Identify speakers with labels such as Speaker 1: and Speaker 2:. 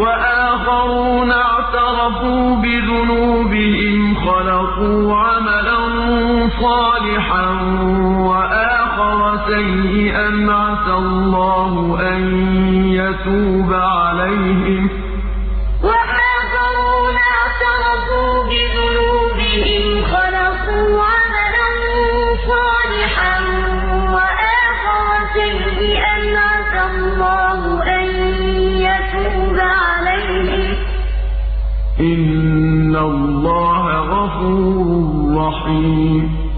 Speaker 1: وَآخَرُونَ اعْتَرَفُوا بِذُنُوبِهِمْ خَلَطُوا عَمَلًا صَالِحًا وَآخَرَ سَيِّئًا عَسَى اللَّهُ أَن يَتُوبَ عَلَيْهِمْ ۚ. إِنَّ اللَّهَ غَفُورٌ رَّحِيمٌ